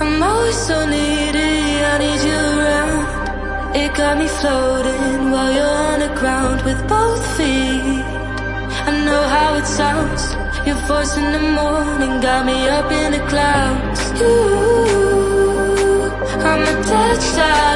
I'm always so needy, I need you around. It got me floating while you're on the ground with both feet. I know how it sounds. Your voice in the morning got me up in the clouds. You, I'm attached, I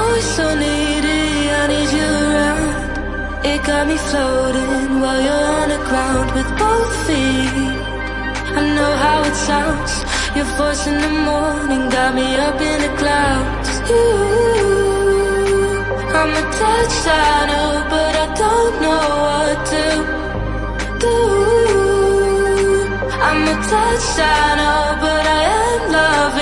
always so needy, I need you around. It got me floating while you're on the ground with both feet. I know how it sounds. Your voice in the morning got me up in the clouds. You, I'm attached, I know, but I don't know what to do. I'm oh, attached, I know, but I am loving